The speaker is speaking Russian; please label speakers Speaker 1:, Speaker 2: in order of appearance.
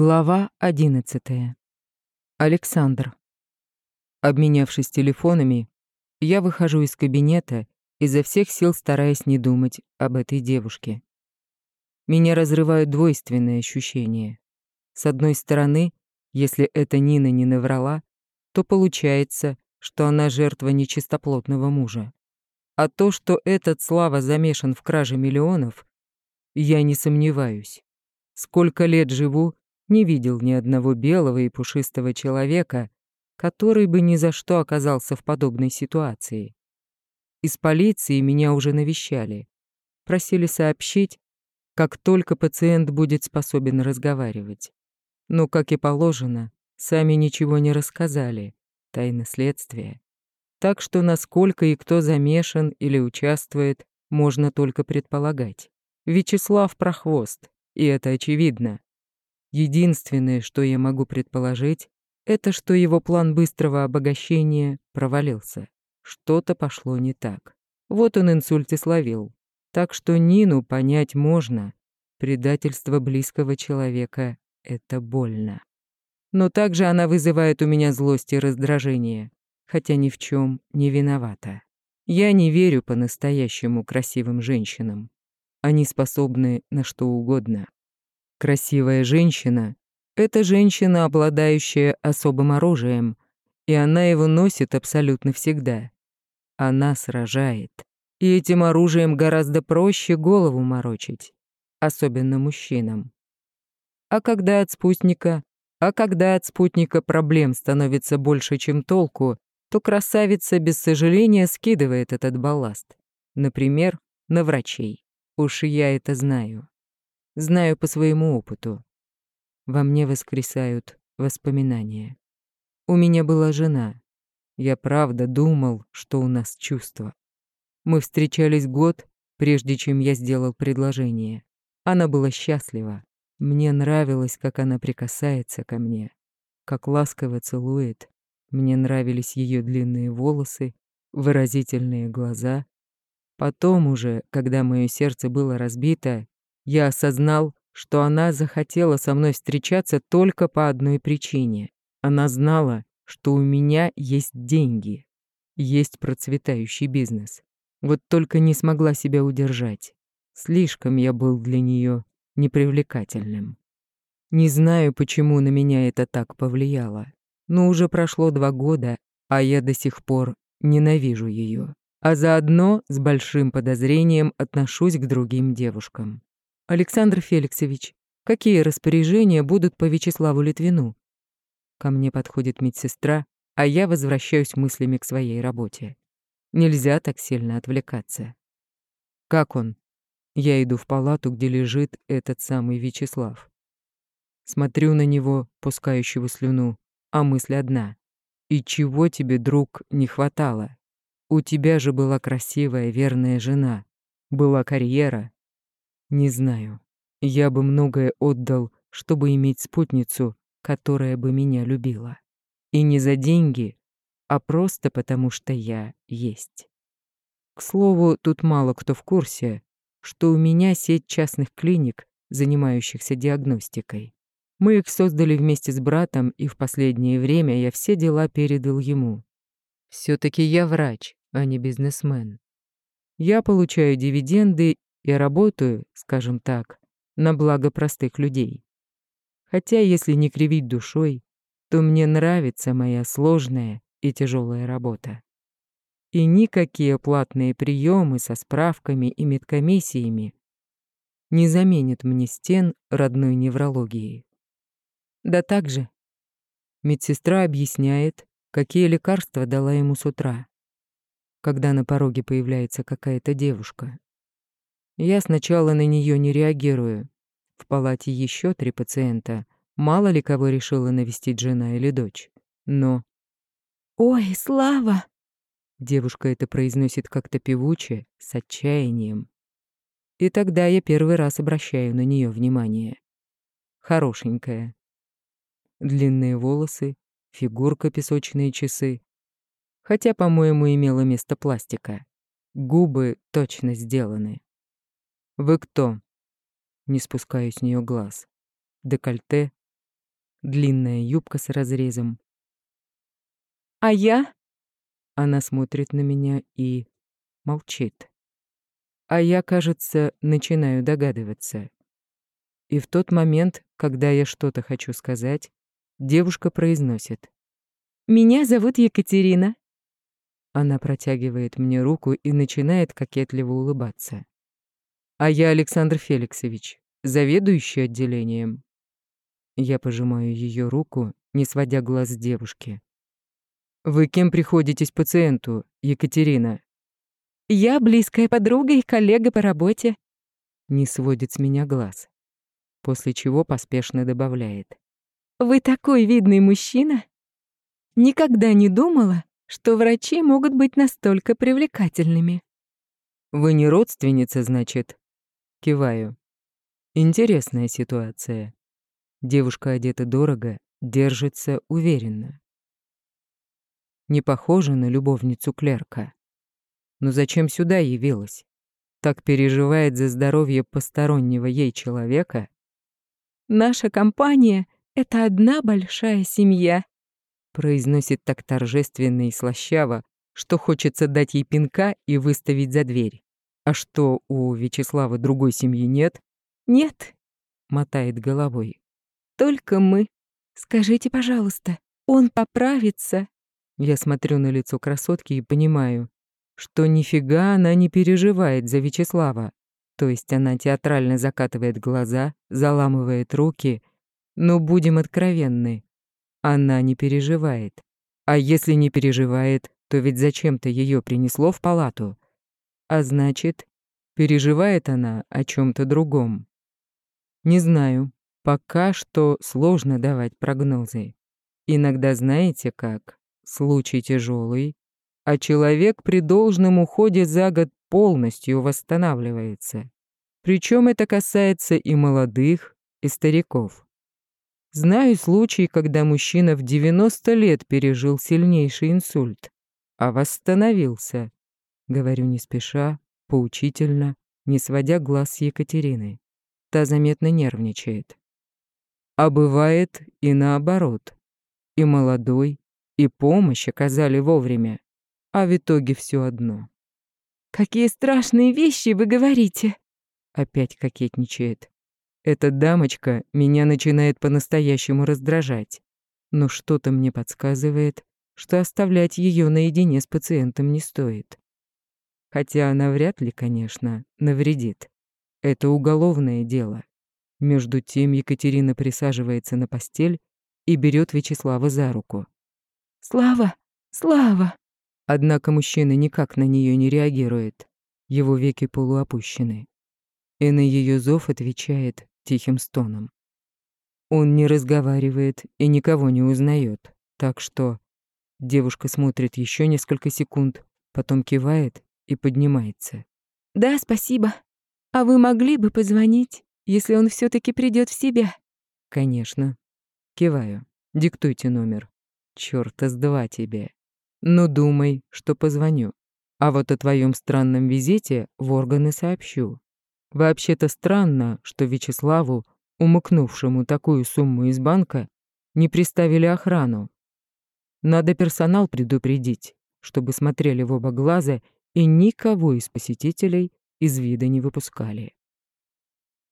Speaker 1: Глава 11. Александр. Обменявшись телефонами, я выхожу из кабинета, изо всех сил стараясь не думать об этой девушке. Меня разрывают двойственные ощущения. С одной стороны, если эта Нина не наврала, то получается, что она жертва нечистоплотного мужа. А то, что этот Слава замешан в краже миллионов, я не сомневаюсь. Сколько лет живу, не видел ни одного белого и пушистого человека, который бы ни за что оказался в подобной ситуации. Из полиции меня уже навещали. Просили сообщить, как только пациент будет способен разговаривать. Но, как и положено, сами ничего не рассказали. Тайна следствия. Так что насколько и кто замешан или участвует, можно только предполагать. Вячеслав Прохвост, и это очевидно. Единственное, что я могу предположить, это что его план быстрого обогащения провалился. Что-то пошло не так. Вот он инсульт и словил. Так что Нину понять можно. Предательство близкого человека — это больно. Но также она вызывает у меня злость и раздражение, хотя ни в чем не виновата. Я не верю по-настоящему красивым женщинам. Они способны на что угодно. Красивая женщина — это женщина, обладающая особым оружием, и она его носит абсолютно всегда. Она сражает. И этим оружием гораздо проще голову морочить, особенно мужчинам. А когда от спутника, а когда от спутника проблем становится больше, чем толку, то красавица без сожаления скидывает этот балласт. Например, на врачей. Уж я это знаю. Знаю по своему опыту. Во мне воскресают воспоминания. У меня была жена. Я правда думал, что у нас чувства. Мы встречались год, прежде чем я сделал предложение. Она была счастлива. Мне нравилось, как она прикасается ко мне, как ласково целует. Мне нравились ее длинные волосы, выразительные глаза. Потом уже, когда мое сердце было разбито, я осознал, что она захотела со мной встречаться только по одной причине. Она знала, что у меня есть деньги, есть процветающий бизнес. Вот только не смогла себя удержать. Слишком я был для нее непривлекательным. Не знаю, почему на меня это так повлияло, но уже прошло два года, а я до сих пор ненавижу ее, а заодно с большим подозрением отношусь к другим девушкам. «Александр Феликсович, какие распоряжения будут по Вячеславу Литвину?» Ко мне подходит медсестра, а я возвращаюсь мыслями к своей работе. Нельзя так сильно отвлекаться. «Как он?» Я иду в палату, где лежит этот самый Вячеслав. Смотрю на него, пускающего слюну, а мысль одна. «И чего тебе, друг, не хватало? У тебя же была красивая, верная жена, была карьера, не знаю. Я бы многое отдал, чтобы иметь спутницу, которая бы меня любила. И не за деньги, а просто потому, что я есть. К слову, тут мало кто в курсе, что у меня сеть частных клиник, занимающихся диагностикой. Мы их создали вместе с братом, и в последнее время я все дела передал ему. все таки я врач, а не бизнесмен. Я получаю дивиденды и работаю, скажем так, на благо простых людей. Хотя, если не кривить душой, то мне нравится моя сложная и тяжелая работа. И никакие платные приемы со справками и медкомиссиями не заменят мне стен родной неврологии. Да так же. Медсестра объясняет, какие лекарства дала ему с утра, когда на пороге появляется какая-то девушка. Я сначала на нее не реагирую. В палате еще три пациента. Мало ли кого решила навестить жена или дочь. Но... «Ой, Слава!» Девушка это произносит как-то певуче, с отчаянием. И тогда я первый раз обращаю на нее внимание. Хорошенькая. Длинные волосы, фигурка песочные часы. Хотя, по-моему, имело место пластика. Губы точно сделаны. «Вы кто?» Не спускаю с нее глаз. Декольте, длинная юбка с разрезом.
Speaker 2: «А я?»
Speaker 1: Она смотрит на меня и молчит. А я, кажется, начинаю догадываться. И в тот момент, когда я что-то хочу сказать, девушка произносит.
Speaker 2: «Меня зовут Екатерина».
Speaker 1: Она протягивает мне руку и начинает кокетливо улыбаться. «А я Александр Феликсович, заведующий отделением». Я пожимаю ее руку, не сводя глаз с девушки. «Вы кем приходитесь пациенту, Екатерина?»
Speaker 2: «Я близкая подруга и коллега по работе».
Speaker 1: Не сводит с меня глаз. После чего поспешно добавляет.
Speaker 2: «Вы такой видный мужчина. Никогда не думала, что врачи могут быть настолько привлекательными».
Speaker 1: «Вы не родственница, значит?» Киваю. Интересная ситуация. Девушка одета дорого, держится уверенно. Не похожа на любовницу клерка. Но зачем сюда явилась? Так переживает за здоровье постороннего ей человека?
Speaker 2: «Наша компания — это одна большая семья»,
Speaker 1: произносит так торжественно и слащаво, что хочется дать ей пинка и выставить за дверь. А что, у Вячеслава другой семьи нет?
Speaker 2: «Нет», —
Speaker 1: мотает головой.
Speaker 2: «Только мы. Скажите, пожалуйста, он поправится?»
Speaker 1: Я смотрю на лицо красотки и понимаю, что нифига она не переживает за Вячеслава. То есть она театрально закатывает глаза, заламывает руки. Но будем откровенны, она не переживает. А если не переживает, то ведь зачем-то ее принесло в палату. А значит, переживает она о чем то другом. Не знаю, пока что сложно давать прогнозы. Иногда знаете как, случай тяжелый, а человек при должном уходе за год полностью восстанавливается. Причем это касается и молодых, и стариков. Знаю случай, когда мужчина в 90 лет пережил сильнейший инсульт, а восстановился. Говорю не спеша, поучительно, не сводя глаз с Екатерины. Та заметно нервничает. А бывает и наоборот. И молодой, и помощь оказали вовремя а в итоге все одно.
Speaker 2: «Какие страшные вещи вы говорите!»
Speaker 1: Опять кокетничает. Эта дамочка меня начинает по-настоящему раздражать. Но что-то мне подсказывает, что оставлять ее наедине с пациентом не стоит. Хотя она вряд ли, конечно, навредит. Это уголовное дело. Между тем Екатерина присаживается на постель и берет Вячеслава за руку.
Speaker 2: «Слава! Слава!»
Speaker 1: Однако мужчина никак на нее не реагирует. Его веки полуопущены. И на ее зов отвечает тихим стоном. Он не разговаривает и никого не узнает, так что девушка смотрит еще несколько секунд, потом кивает и поднимается.
Speaker 2: «Да, спасибо. А вы могли бы позвонить, если он все таки придет в себя?»
Speaker 1: «Конечно». Киваю. «Диктуйте номер. Чёрта с два тебе». Ну, думай, что позвоню. А вот о твоем странном визите в органы сообщу. Вообще-то странно, что Вячеславу, умыкнувшему такую сумму из банка, не приставили охрану. Надо персонал предупредить, чтобы смотрели в оба глаза и никого из посетителей из вида не выпускали.